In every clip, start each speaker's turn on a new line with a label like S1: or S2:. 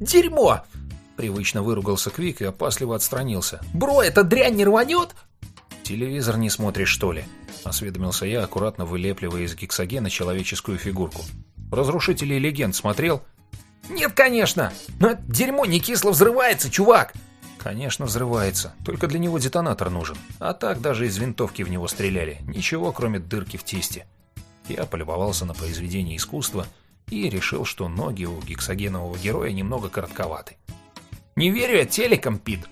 S1: Дерьмо!» Привычно выругался Квик и опасливо отстранился. «Бро, эта дрянь не рванет?» «Телевизор не смотришь, что ли?» Осведомился я, аккуратно вылепливая из гексогена человеческую фигурку. «Разрушители легенд смотрел?»
S2: «Нет, конечно! Но дерьмо не кисло взрывается, чувак!»
S1: Конечно, взрывается. Только для него детонатор нужен. А так даже из винтовки в него стреляли. Ничего, кроме дырки в тесте. Я полюбовался на произведение искусства и решил, что ноги у гексогенового героя немного коротковаты.
S2: «Не верю я телеком, Пит!»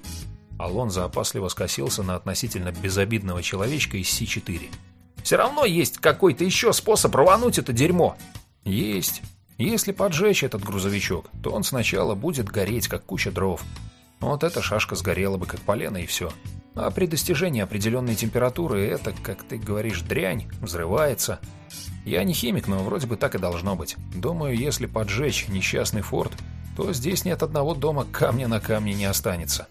S1: Алонзо опасливо скосился на относительно безобидного человечка из Си-4.
S2: «Все равно есть какой-то еще способ рвануть это дерьмо!»
S1: «Есть. Если поджечь этот грузовичок, то он сначала будет гореть, как куча дров, вот эта шашка сгорела бы как полено и все. А при достижении определенной температуры это, как ты говоришь, дрянь, взрывается. Я не химик, но вроде бы так и должно быть. Думаю, если поджечь несчастный форт, то здесь ни от одного дома камня на камне не останется.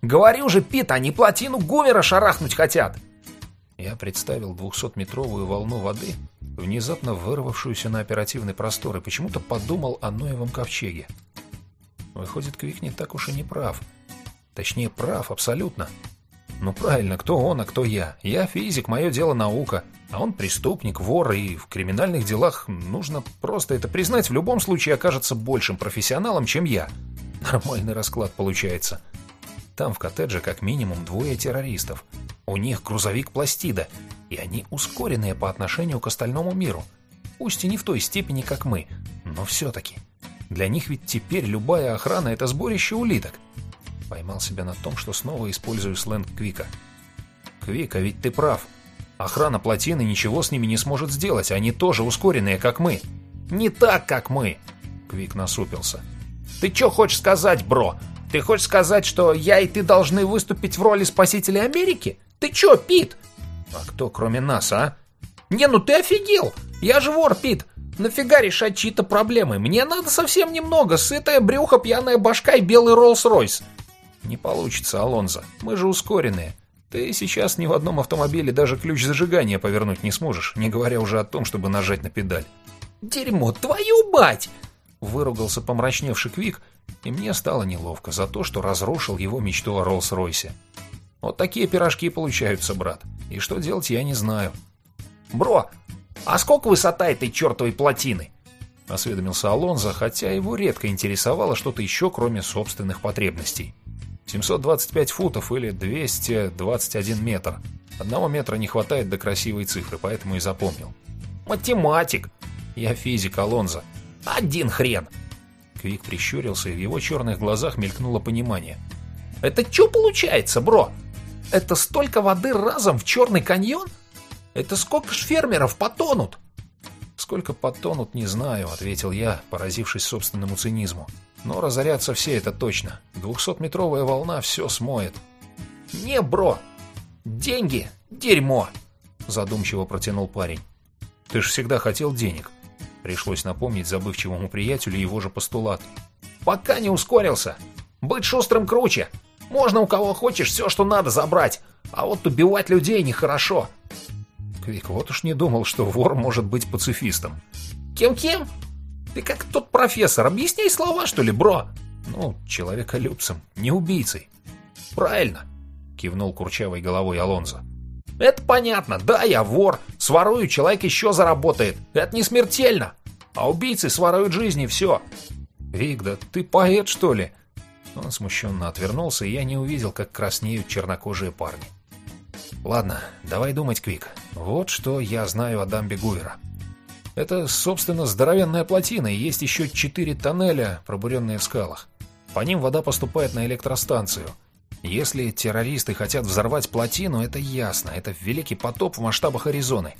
S2: «Говорю же, Пит, они плотину Гувера шарахнуть хотят!»
S1: Я представил двухсотметровую волну воды, внезапно вырвавшуюся на оперативный простор, и почему-то подумал о Ноевом ковчеге. Выходит, Квик не так уж и не прав. Точнее, прав абсолютно. Ну правильно, кто он, а кто я? Я физик, мое дело наука. А он преступник, вор, и в криминальных делах нужно просто это признать, в любом случае окажется большим профессионалом, чем я. Нормальный расклад получается. Там в коттедже как минимум двое террористов. У них грузовик Пластида, и они ускоренные по отношению к остальному миру. Пусть и не в той степени, как мы, но все-таки. Для них ведь теперь любая охрана — это сборище улиток. Поймал себя на том, что снова использую сленг Квика. Квик, а ведь ты прав. Охрана плотины ничего с ними не сможет сделать, они тоже ускоренные, как мы.
S2: Не так, как мы.
S1: Квик насупился.
S2: Ты что хочешь сказать, бро? Ты хочешь сказать, что я и ты должны выступить в роли спасителя Америки? Ты чё, Пит?
S1: А кто кроме нас, а?
S2: Не, ну ты офигел! Я же вор, Пит! Нафига решать чьи-то проблемы? Мне надо совсем немного. Сытая брюхо, пьяная башка и белый Роллс-Ройс.
S1: Не получится, Алонзо. Мы же ускоренные. Ты сейчас ни в одном автомобиле даже ключ зажигания повернуть не сможешь, не говоря уже о том, чтобы нажать на педаль.
S2: Дерьмо, твою мать!
S1: Выругался помрачневший Квик, и мне стало неловко за то, что разрушил его мечту о Роллс-Ройсе. Вот такие пирожки получаются, брат. И что делать, я не знаю.
S2: Бро, «А сколько высота этой чертовой плотины?»
S1: — осведомился Алонзо, хотя его редко интересовало что-то еще, кроме собственных потребностей. 725 футов или 221 метр. Одного метра не хватает до красивой цифры, поэтому и запомнил.
S2: «Математик!»
S1: «Я физик, Алонзо».
S2: «Один хрен!»
S1: Квик прищурился, и в его черных глазах мелькнуло понимание.
S2: «Это что получается, бро? Это столько воды разом в Черный каньон?» Это сколько ж фермеров потонут?
S1: Сколько потонут, не знаю, ответил я, поразившись собственному цинизму. Но разорятся все это точно. Двухсотметровая волна все смоет.
S2: Не, бро. Деньги — дерьмо. Задумчиво протянул парень.
S1: Ты ж всегда хотел денег. Пришлось напомнить забывчивому приятелю его же постулат.
S2: Пока не ускорился. Быть шустрым круче. Можно у кого хочешь все, что надо, забрать. А вот убивать людей нехорошо.
S1: Квик, вот уж не думал, что вор может быть пацифистом.
S2: Кем-кем? Ты как тот профессор, объясняй слова, что ли, бро?
S1: Ну, человеколюбцем, не убийцей.
S2: Правильно,
S1: кивнул курчавой головой Алонзо.
S2: Это понятно, да, я вор, сворую, человек еще заработает. Это не смертельно. А убийцы своруют жизни, все.
S1: Вик, да ты поэт, что ли? Он смущенно отвернулся, и я не увидел, как краснеют чернокожие парни. Ладно, давай думать, Квик. Вот что я знаю о дамбе Гувера. Это, собственно, здоровенная плотина, и есть еще четыре тоннеля, пробуренные в скалах. По ним вода поступает на электростанцию. Если террористы хотят взорвать плотину, это ясно. Это великий потоп в масштабах Аризоны.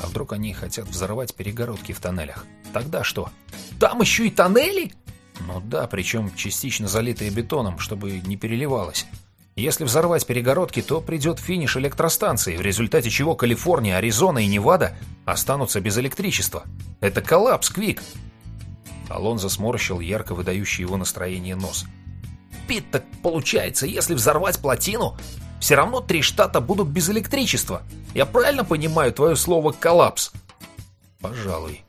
S1: А вдруг они хотят взорвать перегородки в тоннелях? Тогда что?
S2: Там еще и тоннели?
S1: Ну да, причем частично залитые бетоном, чтобы не переливалось. Если взорвать перегородки, то придет финиш электростанции, в результате чего Калифорния, Аризона и Невада останутся без электричества. Это коллапс, Квик!» Алонзо сморщил ярко выдающий его настроение нос.
S2: «Пит, так получается, если взорвать плотину, все равно три штата будут без электричества. Я правильно понимаю твое слово «коллапс»?»
S1: «Пожалуй».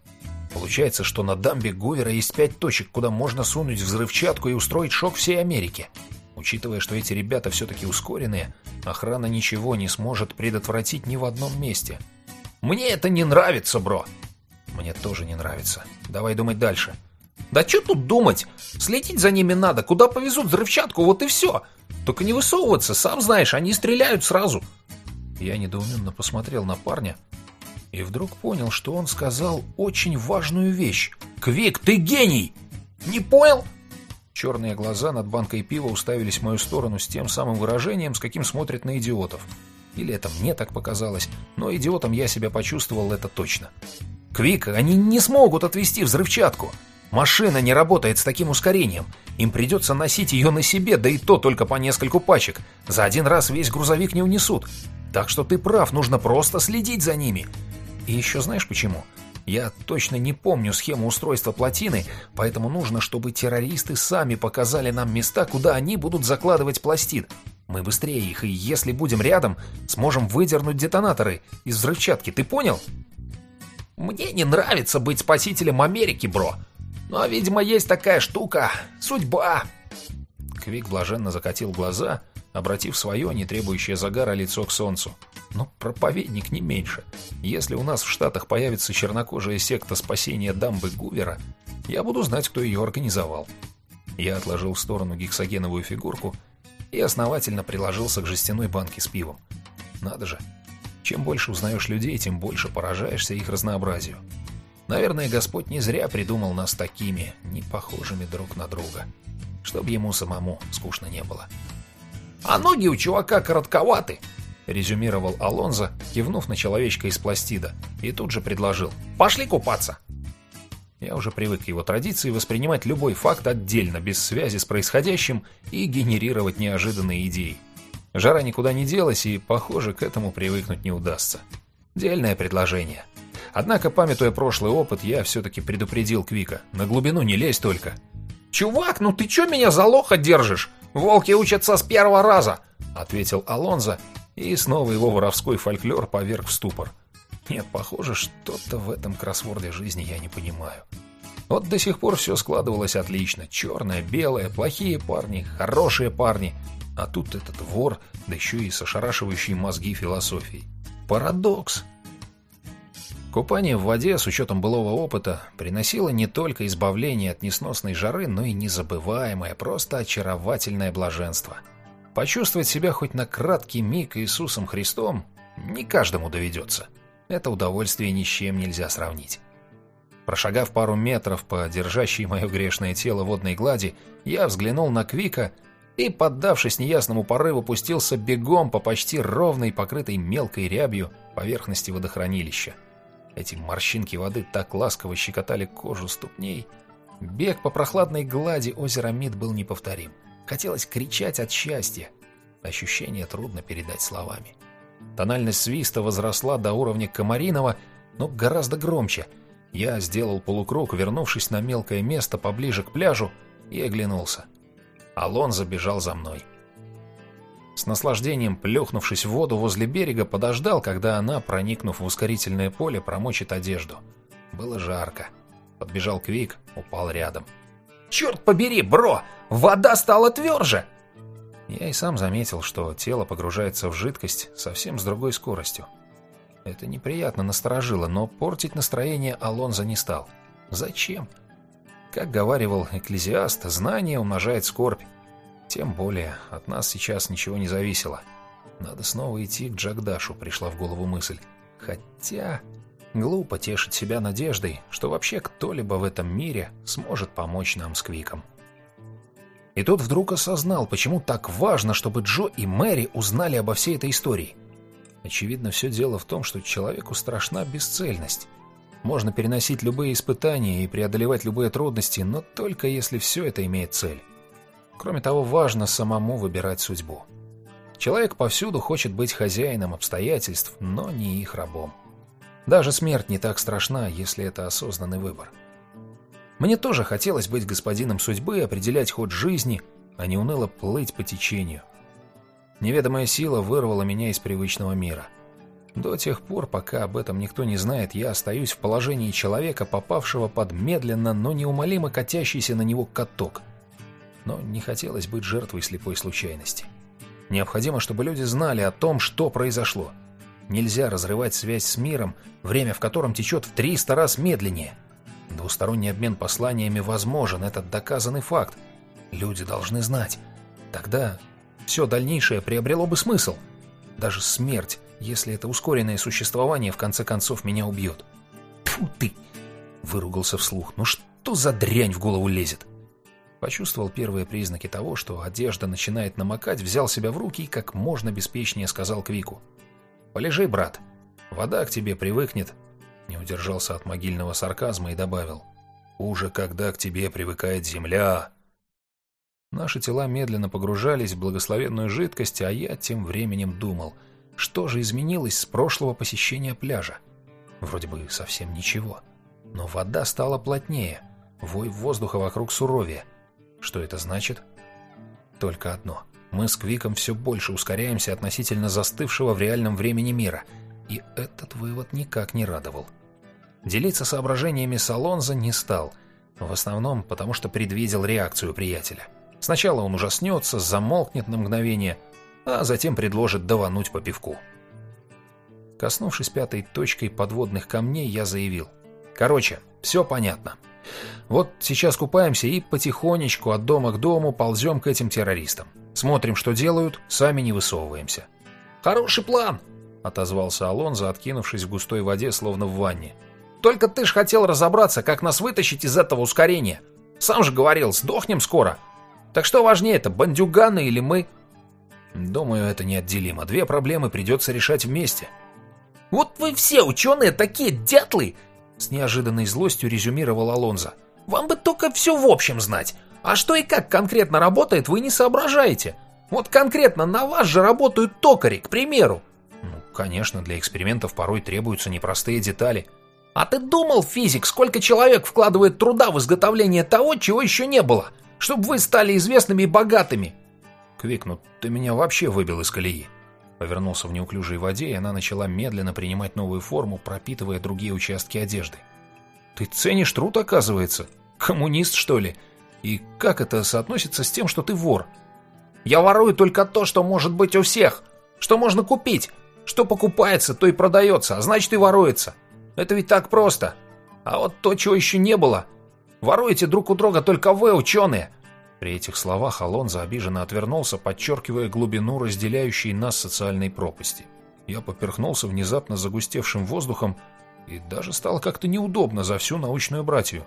S1: Получается, что на дамбе Гувера есть пять точек, куда можно сунуть взрывчатку и устроить шок всей Америке. Учитывая, что эти ребята все-таки ускоренные, охрана ничего не сможет предотвратить ни в одном месте. Мне это не нравится, бро. Мне тоже не нравится. Давай думать дальше.
S2: Да что тут думать? Следить за ними надо. Куда повезут взрывчатку, вот и все. Только не высовываться, сам знаешь, они стреляют сразу.
S1: Я недоуменно посмотрел на парня, и вдруг понял, что он сказал очень важную вещь. «Квик, ты гений!»
S2: «Не понял?»
S1: Черные глаза над банкой пива уставились в мою сторону с тем самым выражением, с каким смотрят на идиотов. Или это мне так показалось, но идиотом я себя почувствовал это точно. «Квик, они не смогут отвести взрывчатку!» Машина не работает с таким ускорением. Им придется носить ее на себе, да и то только по нескольку пачек. За один раз весь грузовик не унесут. Так что ты прав, нужно просто следить за ними. И еще знаешь почему? Я точно не помню схему устройства плотины, поэтому нужно, чтобы террористы сами показали нам места, куда они будут закладывать пластид. Мы быстрее их, и если будем рядом, сможем выдернуть детонаторы из взрывчатки, ты понял?
S2: Мне не нравится быть спасителем Америки, бро. Но, видимо, есть такая штука — судьба.
S1: Квик блаженно закатил глаза, обратив свое, не требующее загара, лицо к солнцу. Но проповедник не меньше. Если у нас в Штатах появится чернокожая секта спасения дамбы Гувера, я буду знать, кто ее организовал. Я отложил в сторону гексогеновую фигурку и основательно приложился к жестяной банке с пивом. Надо же, чем больше узнаешь людей, тем больше поражаешься их разнообразию. Наверное, Господь не зря придумал нас такими, не похожими друг на друга. Чтобы ему самому скучно не было.
S2: «А ноги у чувака коротковаты», —
S1: резюмировал Алонзо, кивнув на человечка из пластида, и тут же предложил.
S2: «Пошли купаться!»
S1: Я уже привык к его традиции воспринимать любой факт отдельно, без связи с происходящим, и генерировать неожиданные идеи. Жара никуда не делась, и, похоже, к этому привыкнуть не удастся. Дельное предложение. Однако, памятуя прошлый опыт, я все-таки предупредил Квика. На глубину не лезь только.
S2: «Чувак, ну ты че меня за лоха держишь? Волки учатся с первого раза!» Ответил Алонзо, и снова его воровской фольклор поверг в ступор.
S1: Нет, похоже, что-то в этом кроссворде жизни я не понимаю. Вот до сих пор все складывалось отлично. Черное, белое, плохие парни, хорошие парни. А тут этот вор, да еще и с ошарашивающей мозги философией. Парадокс. Купание в воде, с учетом былого опыта, приносило не только избавление от несносной жары, но и незабываемое, просто очаровательное блаженство. Почувствовать себя хоть на краткий миг Иисусом Христом не каждому доведется. Это удовольствие ни с чем нельзя сравнить. Прошагав пару метров по держащей мое грешное тело водной глади, я взглянул на Квика и, поддавшись неясному порыву, пустился бегом по почти ровной, покрытой мелкой рябью поверхности водохранилища. Эти морщинки воды так ласково щекотали кожу ступней. Бег по прохладной глади озера Мид был неповторим. Хотелось кричать от счастья. Ощущение трудно передать словами. Тональность свиста возросла до уровня комаринова, но гораздо громче. Я сделал полукруг, вернувшись на мелкое место поближе к пляжу, и оглянулся. Алон забежал за мной. С наслаждением плюхнувшись в воду возле берега, подождал, когда она, проникнув в ускорительное поле, промочит одежду. Было жарко. Подбежал Квик, упал рядом.
S2: «Черт побери, бро! Вода стала тверже!»
S1: Я и сам заметил, что тело погружается в жидкость совсем с другой скоростью. Это неприятно насторожило, но портить настроение Алонзо не стал. Зачем? Как говаривал экклезиаст, знание умножает скорбь. Тем более, от нас сейчас ничего не зависело. Надо снова идти к Джагдашу, пришла в голову мысль. Хотя... Глупо тешить себя надеждой, что вообще кто-либо в этом мире сможет помочь нам с Квиком. И тут вдруг осознал, почему так важно, чтобы Джо и Мэри узнали обо всей этой истории. Очевидно, все дело в том, что человеку страшна бесцельность. Можно переносить любые испытания и преодолевать любые трудности, но только если все это имеет цель. Кроме того, важно самому выбирать судьбу. Человек повсюду хочет быть хозяином обстоятельств, но не их рабом. Даже смерть не так страшна, если это осознанный выбор. Мне тоже хотелось быть господином судьбы, определять ход жизни, а не уныло плыть по течению. Неведомая сила вырвала меня из привычного мира. До тех пор, пока об этом никто не знает, я остаюсь в положении человека, попавшего под медленно, но неумолимо катящийся на него каток. Но не хотелось быть жертвой слепой случайности. Необходимо, чтобы люди знали о том, что произошло. Нельзя разрывать связь с миром, время в котором течет в 300 раз медленнее. Двусторонний обмен посланиями возможен, это доказанный факт. Люди должны знать. Тогда все дальнейшее приобрело бы смысл. Даже смерть, если это ускоренное существование в конце концов меня убьет. Тьфу ты! Выругался вслух. Ну что за дрянь в голову лезет? Почувствовал первые признаки того, что одежда начинает намокать, взял себя в руки и как можно беспечнее сказал Квику. «Полежи, брат. Вода к тебе привыкнет». Не удержался от могильного сарказма и добавил. «Хуже, когда к тебе привыкает земля». Наши тела медленно погружались в благословенную жидкость, а я тем временем думал, что же изменилось с прошлого посещения пляжа. Вроде бы совсем ничего. Но вода стала плотнее, вой воздуха вокруг суровее. Что это значит? Только одно. Мы с Квиком все больше ускоряемся относительно застывшего в реальном времени мира. И этот вывод никак не радовал. Делиться соображениями с Алонзо не стал. В основном потому, что предвидел реакцию приятеля. Сначала он ужаснется, замолкнет на мгновение, а затем предложит давануть по пивку. Коснувшись пятой точкой подводных камней, я заявил. Короче, все понятно. Вот сейчас купаемся и потихонечку от дома к дому ползем к этим террористам. Смотрим, что делают, сами не высовываемся. «Хороший план!» — отозвался Алонзо, откинувшись в густой воде, словно в ванне. «Только ты ж хотел разобраться, как нас вытащить из этого ускорения. Сам же говорил, сдохнем скоро. Так что важнее это, бандюганы или мы? Думаю, это неотделимо. Две проблемы придется решать вместе. Вот вы все ученые такие дятлы! С неожиданной злостью резюмировал Алонзо. Вам бы только все в общем знать. А что и как конкретно работает, вы не соображаете. Вот конкретно на вас же работают токари, к примеру. Ну, конечно, для экспериментов порой требуются непростые детали. А ты думал, физик, сколько человек вкладывает труда в изготовление того, чего еще не было? — чтобы вы стали известными и богатыми!» «Квик, ну ты меня вообще выбил из колеи!» Повернулся в неуклюжей воде, и она начала медленно принимать новую форму, пропитывая другие участки одежды. «Ты ценишь труд, оказывается? Коммунист, что ли? И как это соотносится с тем, что ты вор?» «Я ворую только то, что может быть у всех, что можно купить, что покупается, то и продается, а значит и воруется. Это ведь так просто. А вот то, чего еще не было, Воруете друг у друга только вы, ученые!» При этих словах Алонзо обиженно отвернулся, подчеркивая глубину разделяющей нас социальной пропасти. Я поперхнулся внезапно загустевшим воздухом и даже стало как-то неудобно за всю научную братью.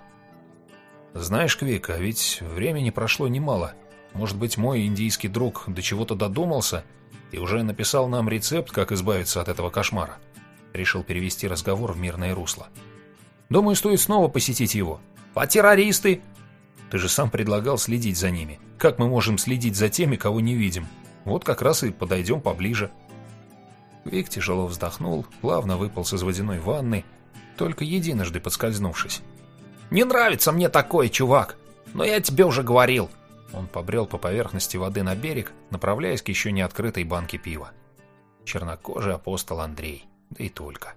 S1: «Знаешь, Квик, а ведь времени прошло немало. Может быть, мой индийский друг до чего-то додумался и уже написал нам рецепт, как избавиться от этого кошмара?» Решил перевести разговор в мирное русло. «Думаю, стоит снова посетить его. А террористы? Ты же сам предлагал следить за ними. Как мы можем следить за теми, кого не видим? Вот как раз и подойдем поближе. Вик тяжело вздохнул, плавно выполз из водяной ванны, только единожды подскользнувшись. «Не нравится мне такое, чувак! Но я тебе уже говорил!» Он побрел по поверхности воды на берег, направляясь к еще не открытой банке пива. Чернокожий апостол Андрей, да и только.